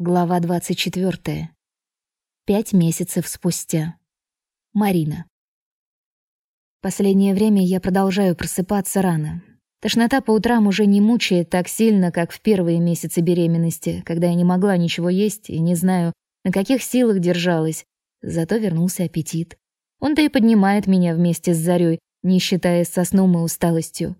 Глава 24. Пять месяцев спустя. Марина. Последнее время я продолжаю просыпаться рано. Тошнота по утрам уже не мучает так сильно, как в первые месяцы беременности, когда я не могла ничего есть и не знаю, на каких силах держалась. Зато вернулся аппетит. Он-то и поднимает меня вместе с зарей, не считаясь со сном и усталостью.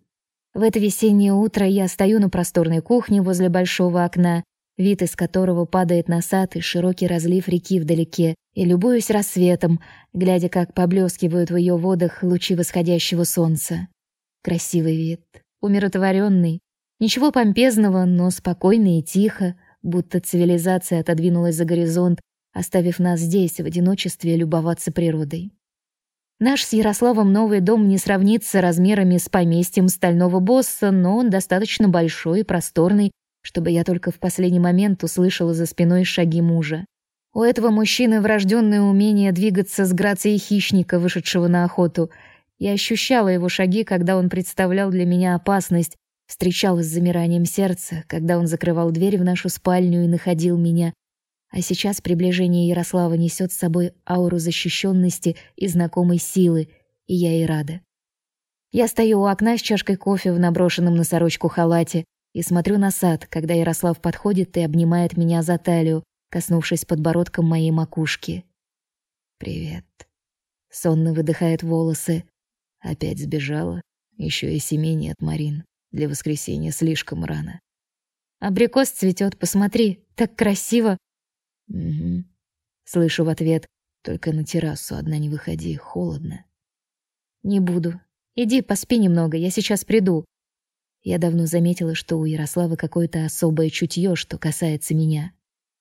В это весеннее утро я стою на просторной кухне возле большого окна вид из которого падает на сад и широкий разлив реки вдалеке, и любуюсь рассветом, глядя, как поблескивают в ее водах лучи восходящего солнца. Красивый вид, умиротворенный, ничего помпезного, но спокойно и тихо, будто цивилизация отодвинулась за горизонт, оставив нас здесь в одиночестве любоваться природой. Наш с Ярославом новый дом не сравнится размерами с поместьем стального босса, но он достаточно большой и просторный, чтобы я только в последний момент услышала за спиной шаги мужа. У этого мужчины врожденное умение двигаться с грацией хищника, вышедшего на охоту. Я ощущала его шаги, когда он представлял для меня опасность, встречалась с замиранием сердца, когда он закрывал дверь в нашу спальню и находил меня. А сейчас приближение Ярослава несет с собой ауру защищенности и знакомой силы, и я и рада. Я стою у окна с чашкой кофе в наброшенном на сорочку халате, и смотрю на сад, когда Ярослав подходит и обнимает меня за талию, коснувшись подбородком моей макушки. «Привет». Сонно выдыхает волосы. Опять сбежала. Еще и семей нет, Марин. Для воскресенья слишком рано. «Абрикос цветет, посмотри, так красиво!» «Угу». Слышу в ответ. «Только на террасу одна не выходи, холодно». «Не буду. Иди поспи немного, я сейчас приду. Я давно заметила, что у Ярослава какое-то особое чутье, что касается меня.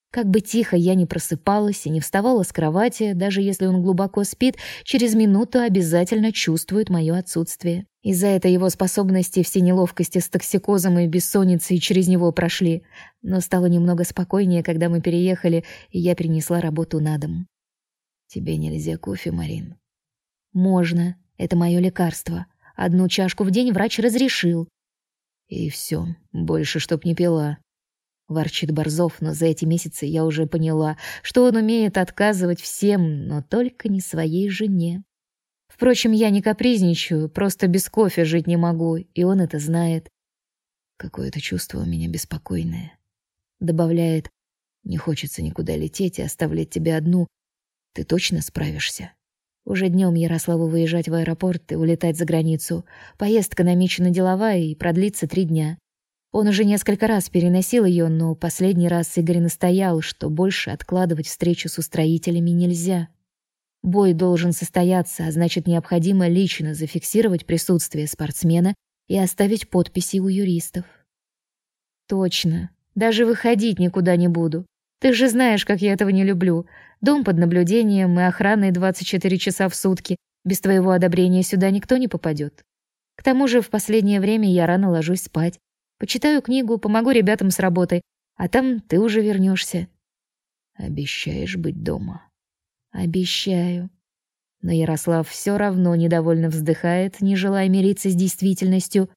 Как бы тихо я ни просыпалась и не вставала с кровати, даже если он глубоко спит, через минуту обязательно чувствует мое отсутствие. Из-за этой его способности все неловкости с токсикозом и бессонницей через него прошли. Но стало немного спокойнее, когда мы переехали, и я перенесла работу на дом. «Тебе нельзя кофе, Марин?» «Можно. Это мое лекарство. Одну чашку в день врач разрешил. И все, больше чтоб не пила. Ворчит Борзов, но за эти месяцы я уже поняла, что он умеет отказывать всем, но только не своей жене. Впрочем, я не капризничаю, просто без кофе жить не могу, и он это знает. Какое-то чувство у меня беспокойное. Добавляет, не хочется никуда лететь и оставлять тебя одну. Ты точно справишься? Уже днем Ярославу выезжать в аэропорт и улетать за границу. Поездка намечена деловая и продлится три дня. Он уже несколько раз переносил ее, но последний раз Игорь настоял, что больше откладывать встречу с устроителями нельзя. Бой должен состояться, а значит, необходимо лично зафиксировать присутствие спортсмена и оставить подписи у юристов. Точно. Даже выходить никуда не буду. Ты же знаешь, как я этого не люблю. Дом под наблюдением и охраной 24 часа в сутки. Без твоего одобрения сюда никто не попадет. К тому же в последнее время я рано ложусь спать. Почитаю книгу, помогу ребятам с работой, а там ты уже вернешься. Обещаешь быть дома? Обещаю. Но Ярослав все равно недовольно вздыхает, не желая мириться с действительностью.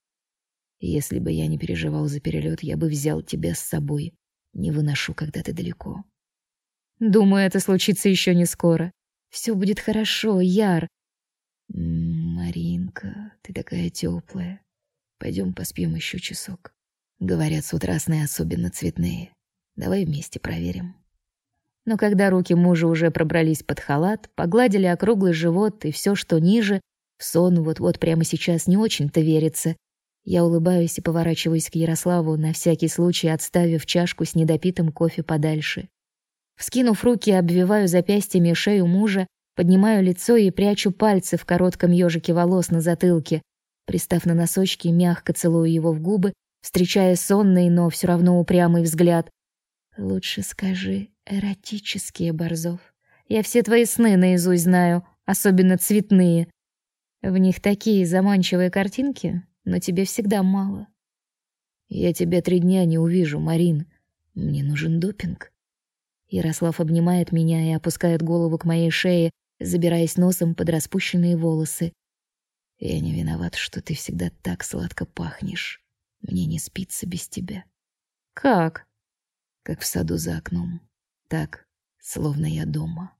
Если бы я не переживал за перелет, я бы взял тебя с собой. Не выношу, когда ты далеко. Думаю, это случится еще не скоро. Все будет хорошо, Яр. Маринка, ты такая теплая. Пойдем поспим еще часок. Говорят, с утра сны особенно цветные. Давай вместе проверим. Но когда руки мужа уже пробрались под халат, погладили округлый живот и все, что ниже, в сон вот-вот прямо сейчас не очень-то верится, я улыбаюсь и поворачиваюсь к Ярославу, на всякий случай отставив чашку с недопитым кофе подальше. Вскинув руки, обвиваю запястьями шею мужа, поднимаю лицо и прячу пальцы в коротком ежике волос на затылке. Пристав на носочки, мягко целую его в губы, встречая сонный, но все равно упрямый взгляд. «Лучше скажи, эротические, Борзов. Я все твои сны наизусть знаю, особенно цветные. В них такие заманчивые картинки, но тебе всегда мало. Я тебя три дня не увижу, Марин. Мне нужен допинг. Ярослав обнимает меня и опускает голову к моей шее, забираясь носом под распущенные волосы. Я не виноват, что ты всегда так сладко пахнешь. Мне не спится без тебя. Как? как в саду за окном. Так, словно я дома.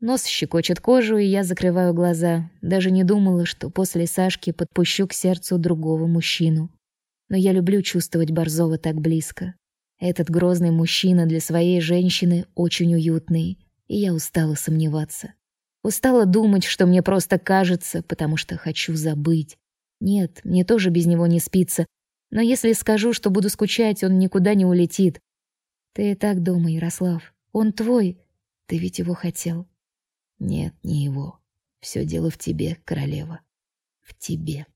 Нос щекочет кожу, и я закрываю глаза. Даже не думала, что после Сашки подпущу к сердцу другого мужчину. Но я люблю чувствовать Борзова так близко. Этот грозный мужчина для своей женщины очень уютный, и я устала сомневаться. Устала думать, что мне просто кажется, потому что хочу забыть. Нет, мне тоже без него не спится, но если скажу, что буду скучать, он никуда не улетит. Ты и так дома, Ярослав. Он твой. Ты ведь его хотел. Нет, не его. Все дело в тебе, королева. В тебе.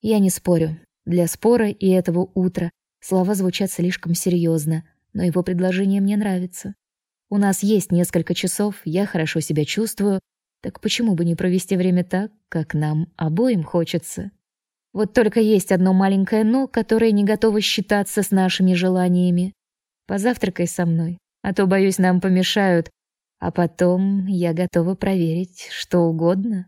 Я не спорю. Для спора и этого утра слова звучат слишком серьезно, но его предложение мне нравится. У нас есть несколько часов, я хорошо себя чувствую, так почему бы не провести время так, как нам обоим хочется? Вот только есть одно маленькое «но», которое не готово считаться с нашими желаниями. Позавтракай со мной, а то, боюсь, нам помешают, а потом я готова проверить что угодно.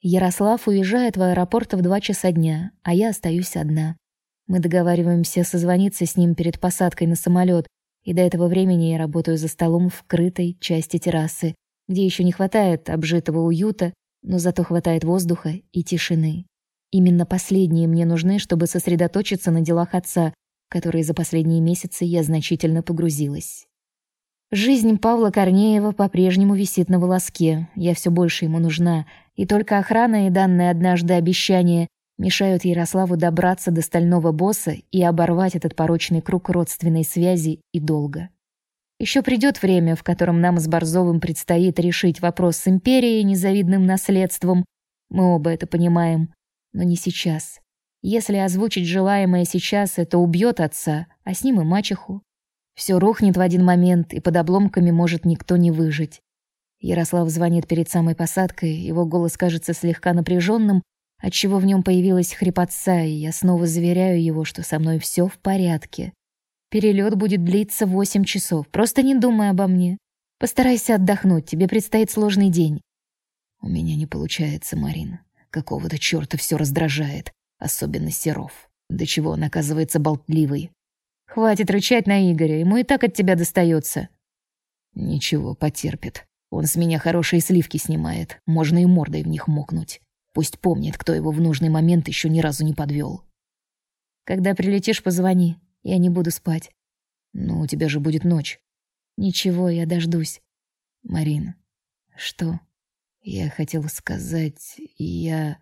Ярослав уезжает в аэропорт в два часа дня, а я остаюсь одна. Мы договариваемся созвониться с ним перед посадкой на самолет, и до этого времени я работаю за столом в крытой части террасы, где еще не хватает обжитого уюта, но зато хватает воздуха и тишины. Именно последние мне нужны, чтобы сосредоточиться на делах отца, в которые за последние месяцы я значительно погрузилась. Жизнь Павла Корнеева по-прежнему висит на волоске. Я все больше ему нужна, и только охрана и данное однажды обещание мешают Ярославу добраться до стального босса и оборвать этот порочный круг родственной связи и долга. Еще придет время, в котором нам с Борзовым предстоит решить вопрос с империей и незавидным наследством. Мы оба это понимаем, но не сейчас. Если озвучить желаемое сейчас, это убьет отца, а с ним и мачеху. Все рухнет в один момент, и под обломками может никто не выжить. Ярослав звонит перед самой посадкой, его голос кажется слегка напряженным, отчего в нем появилась хрипотца, и я снова заверяю его, что со мной все в порядке. Перелет будет длиться восемь часов, просто не думай обо мне. Постарайся отдохнуть, тебе предстоит сложный день. У меня не получается, Марина. Какого-то чёрта все раздражает, особенно Серов. До чего он оказывается болтливый. Хватит рычать на Игоря, ему и так от тебя достается. Ничего, потерпит. Он с меня хорошие сливки снимает, можно и мордой в них мокнуть. Пусть помнит, кто его в нужный момент еще ни разу не подвел. Когда прилетишь, позвони. Я не буду спать. Ну, у тебя же будет ночь. Ничего, я дождусь. Марина. Что? Я хотел сказать, я...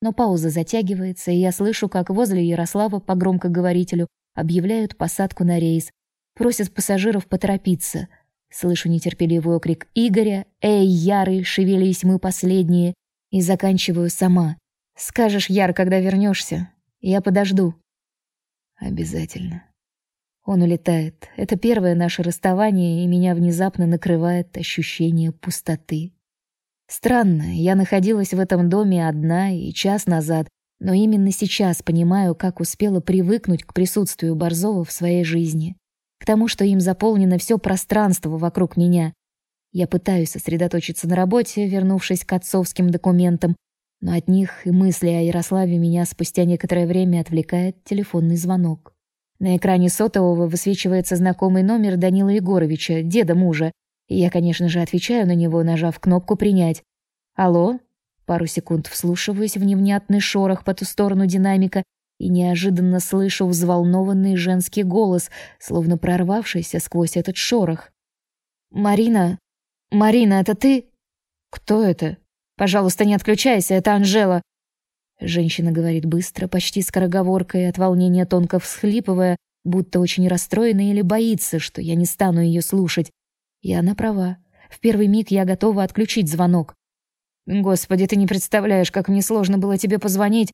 Но пауза затягивается, и я слышу, как возле Ярослава по громкоговорителю объявляют посадку на рейс, просят пассажиров поторопиться. Слышу нетерпеливый окрик Игоря: "Эй, Ярый, шевелись, мы последние!" И заканчиваю сама. "Скажешь, Яр, когда вернешься? Я подожду". Обязательно. Он улетает. Это первое наше расставание, и меня внезапно накрывает ощущение пустоты. Странно, я находилась в этом доме одна и час назад, но именно сейчас понимаю, как успела привыкнуть к присутствию Борзова в своей жизни, к тому, что им заполнено все пространство вокруг меня. Я пытаюсь сосредоточиться на работе, вернувшись к отцовским документам, но от них и мысли о Ярославе меня спустя некоторое время отвлекает телефонный звонок. На экране сотового высвечивается знакомый номер Данила Егоровича, деда мужа, и я, конечно же, отвечаю на него, нажав кнопку «Принять». «Алло?» Пару секунд вслушиваюсь в невнятный шорох по ту сторону динамика и неожиданно слышу взволнованный женский голос, словно прорвавшийся сквозь этот шорох. «Марина? Марина, это ты?» «Кто это?» «Пожалуйста, не отключайся, это Анжела». Женщина говорит быстро, почти скороговоркой, от волнения тонко всхлипывая, будто очень расстроена или боится, что я не стану ее слушать. И она права. В первый миг я готова отключить звонок. Господи, ты не представляешь, как мне сложно было тебе позвонить.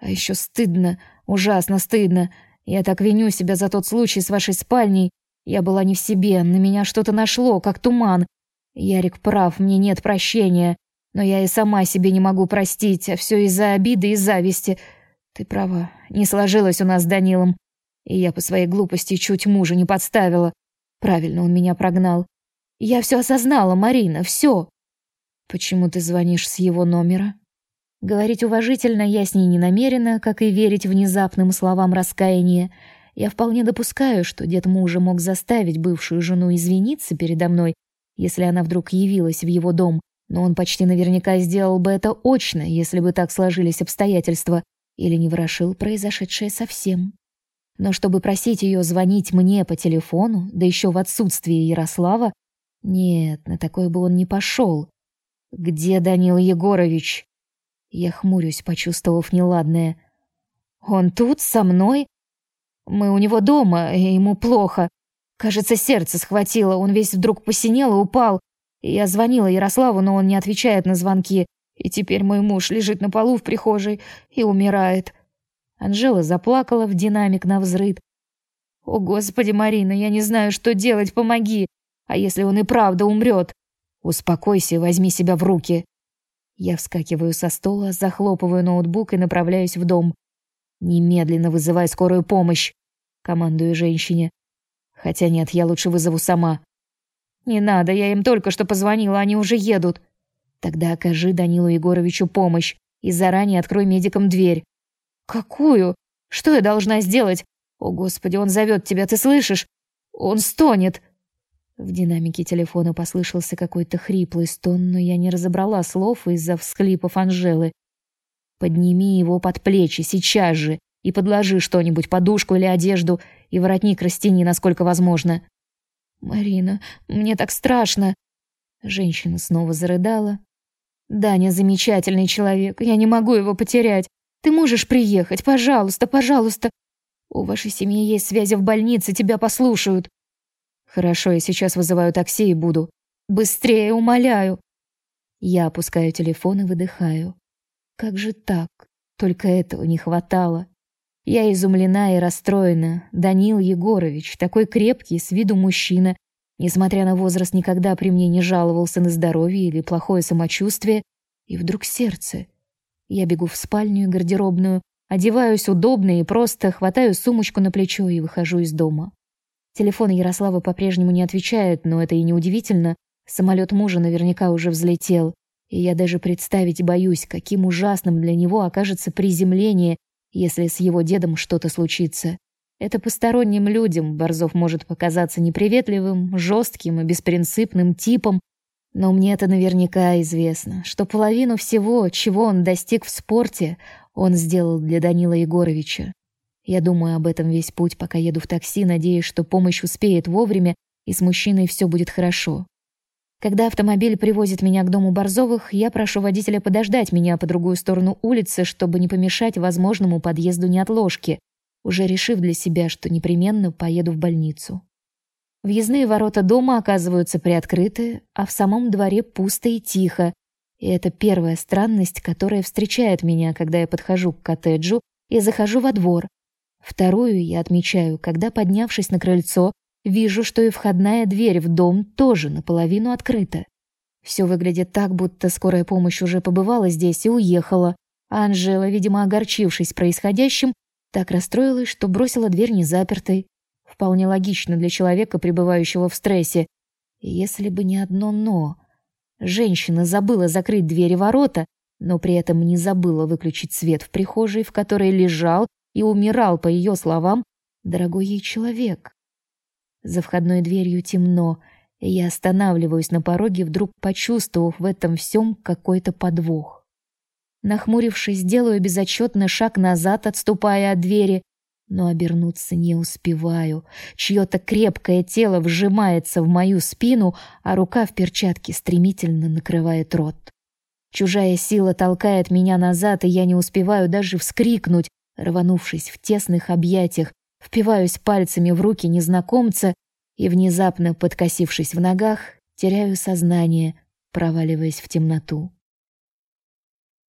А еще стыдно, ужасно стыдно. Я так виню себя за тот случай с вашей спальней. Я была не в себе, на меня что-то нашло, как туман. Ярик прав, мне нет прощения. Но я и сама себе не могу простить, а все из-за обиды и зависти. Ты права, не сложилось у нас с Данилом. И я по своей глупости чуть мужа не подставила. Правильно он меня прогнал. Я все осознала, Марина, все. Почему ты звонишь с его номера? Говорить уважительно я с ней не намерена, как и верить внезапным словам раскаяния. Я вполне допускаю, что дед мужа мог заставить бывшую жену извиниться передо мной, если она вдруг явилась в его дом, но он почти наверняка сделал бы это очно, если бы так сложились обстоятельства, или не ворошил произошедшее совсем. Но чтобы просить ее звонить мне по телефону, да еще в отсутствие Ярослава, нет, на такое бы он не пошел. Где Данил Егорович? Я хмурюсь, почувствовав неладное. Он тут со мной? Мы у него дома, и ему плохо. Кажется, сердце схватило, он весь вдруг посинел и упал. Я звонила Ярославу, но он не отвечает на звонки. И теперь мой муж лежит на полу в прихожей и умирает. Анжела заплакала в динамик на взрыд. О, господи, Марина, я не знаю, что делать, помоги. А если он и правда умрет? Успокойся, возьми себя в руки. Я вскакиваю со стола, захлопываю ноутбук и направляюсь в дом. Немедленно вызывай скорую помощь, командую женщине. Хотя нет, я лучше вызову сама. Не надо, я им только что позвонила, они уже едут. Тогда окажи Данилу Егоровичу помощь и заранее открой медикам дверь. Какую? Что я должна сделать? О, господи, он зовет тебя, ты слышишь? Он стонет. В динамике телефона послышался какой-то хриплый стон, но я не разобрала слов из-за всхлипов Анжелы. Подними его под плечи сейчас же и подложи что-нибудь, подушку или одежду, и воротник растяни, насколько возможно. Марина, мне так страшно. Женщина снова зарыдала. Даня замечательный человек, я не могу его потерять. Ты можешь приехать, пожалуйста, пожалуйста. У вашей семьи есть связи в больнице, тебя послушают. Хорошо, я сейчас вызываю такси и буду. Быстрее, умоляю. Я опускаю телефон и выдыхаю. Как же так? Только этого не хватало. Я изумлена и расстроена. Данил Егорович, такой крепкий, с виду мужчина, несмотря на возраст, никогда при мне не жаловался на здоровье или плохое самочувствие, и вдруг сердце. Я бегу в спальню и гардеробную, одеваюсь удобно и просто хватаю сумочку на плечо и выхожу из дома. Телефон Ярослава по-прежнему не отвечает, но это и не удивительно. Самолет мужа наверняка уже взлетел. И я даже представить боюсь, каким ужасным для него окажется приземление, если с его дедом что-то случится. Это посторонним людям Борзов может показаться неприветливым, жестким и беспринципным типом, но мне это наверняка известно, что половину всего, чего он достиг в спорте, он сделал для Данила Егоровича. Я думаю об этом весь путь, пока еду в такси, надеясь, что помощь успеет вовремя и с мужчиной все будет хорошо. Когда автомобиль привозит меня к дому Борзовых, я прошу водителя подождать меня по другую сторону улицы, чтобы не помешать возможному подъезду неотложки, уже решив для себя, что непременно поеду в больницу. Въездные ворота дома оказываются приоткрыты, а в самом дворе пусто и тихо. И это первая странность, которая встречает меня, когда я подхожу к коттеджу и захожу во двор. Вторую я отмечаю, когда, поднявшись на крыльцо, Вижу, что и входная дверь в дом тоже наполовину открыта. Все выглядит так, будто скорая помощь уже побывала здесь и уехала. Анжела, видимо, огорчившись происходящим, так расстроилась, что бросила дверь незапертой. Вполне логично для человека, пребывающего в стрессе. если бы не одно «но». Женщина забыла закрыть двери ворота, но при этом не забыла выключить свет в прихожей, в которой лежал и умирал, по ее словам, дорогой ей человек. За входной дверью темно, и я останавливаюсь на пороге, вдруг почувствовав в этом всем какой-то подвох. Нахмурившись, делаю безотчетно шаг назад, отступая от двери, но обернуться не успеваю. Чье-то крепкое тело вжимается в мою спину, а рука в перчатке стремительно накрывает рот. Чужая сила толкает меня назад, и я не успеваю даже вскрикнуть, рванувшись в тесных объятиях, Впиваюсь пальцами в руки незнакомца и, внезапно подкосившись в ногах, теряю сознание, проваливаясь в темноту.